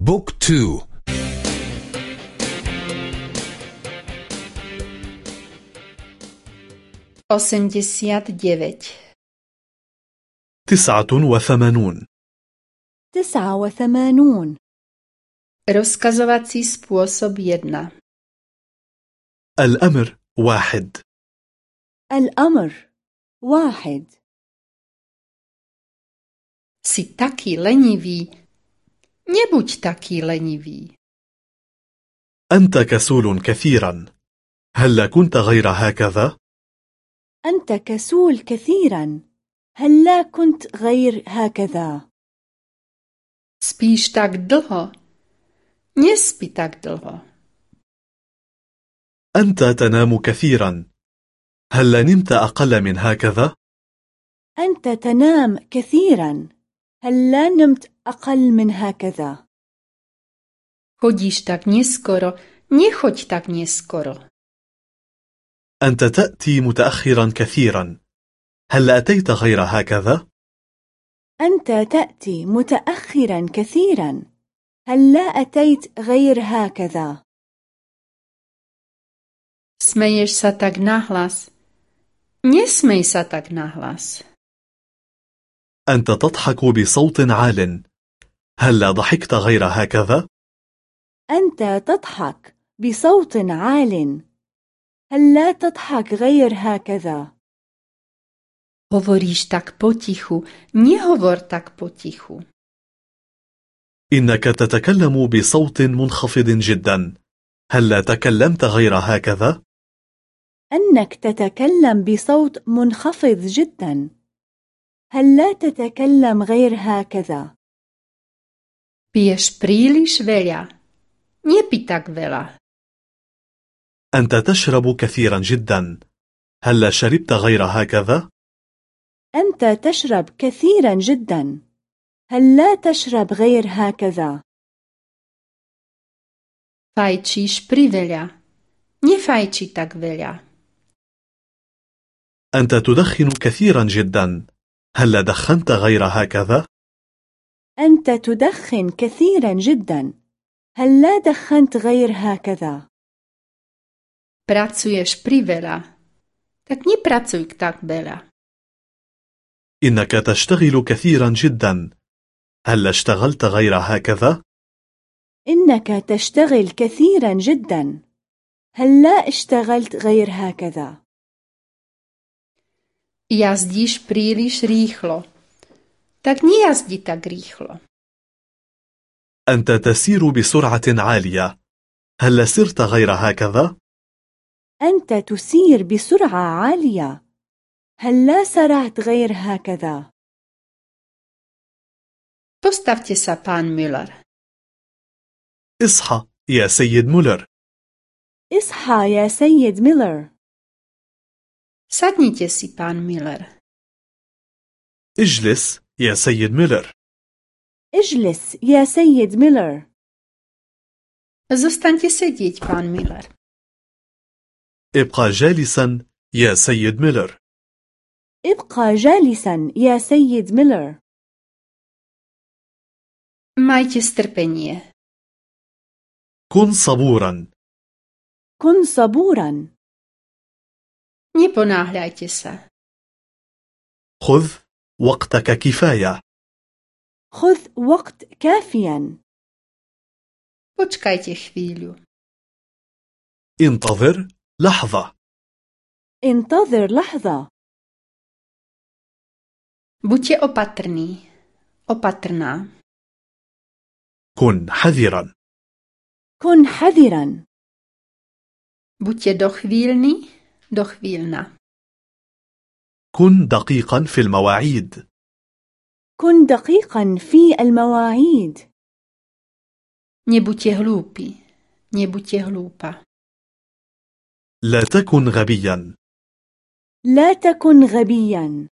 Book two. osemdesiatdeväť تسعة وثمانون تسعة وثمانون Rozkazovací spôsob jedna الأمر واحد الأمر واحد Si taki lenivý, Nebuď taký lenivý. أنت كسول كثيرا هل كنت غير هكذا؟ أنت كسول كثيرا هل لا كنت غير هكذا؟ Spíš tak dlho. Nespí tak dlho. أنت تنام كثيرا هل نمت أقل من هكذا؟ أنت تنام كثيرا هل لا نمت أقل من هكذا؟ Chodíš tak neskoro. Nechoď tak neskoro. أنت تأتي متأخرا كثيرا هل أتيت غير هكذا؟ أنت تأتي متأخرا كثيرا هل لا أتيت غير هكذا؟ Smeješ sa tak nahlas. Nesmej sa tak nahlas. أنت تضحك بصوت عال هل لا ضحكت غير هكذا؟ أنت تضحك بصوت عال هل لا تضحك غير هكذا؟ Hovoríš tak potichu. Nehovor tak potichu. إنك تتكلم بصوت منخفض جدا هل لا تكلمت غير هكذا؟ أنك تتكلم بصوت منخفض جدا هل لا تتكلم غير هكذا؟ Piješ príliš veľa. Nepí tak veľa. أنت تشرب كثيرا جدا هل لا شربت غير هكذا؟ أنت تشرب كثيرا جدا هل لا تشرب غير هكذا؟ Fajčíš priveľa. Nefajči tak veľa. أنت تدخن كثيرا جدا هل لا دخنت غير هكذا؟ أنت تدخن كثيرا جدا هل لا دخنت غير هكذا؟ Pracuješ priveľa. Tak nepracuj tak veľa. إنك تشتغل كثيرا جدا هل اشتغلت غير هكذا؟ إنك تشتغل كثيرا جدا هل لا اشتغلت غير هكذا؟ Jazdíš príliš rýchlo. Tak nejazdi tak rýchlo. أنت تسير بسرعة عالية هل سرت غير هكذا؟ أنت تسير بسرعة عالية هل لا سرعت غير هكذا؟ Postavte sa, pán Müller. اصحى يا سيد مولر اصحى يا سيد ميلر Sadnite si, pán Miller. اجلس يا سيد ميلر اجلس يا سيد ميلر Zostaňte sedieť, pán Miller. ابقى جالسا يا سيد ميلر ابقى جالسا يا سيد ميلر Majte strpenie. كن صبورا كن صبورا Neponáhľajte sa. خذ وقتك كفاية خذ وقت كافيا Počkajte chvíľu. انتظر لحظة انتظر لحظة Buďte opatrní. Opatrná. كن حذرا كن حذرا Buďte Dochvíľna. كن دقيقا في المواعيد كن دقيقا في المواعيد Nebuďte hlúpi. Nebuďte hlúpa. لا تكن غبيا لا تكن غبيا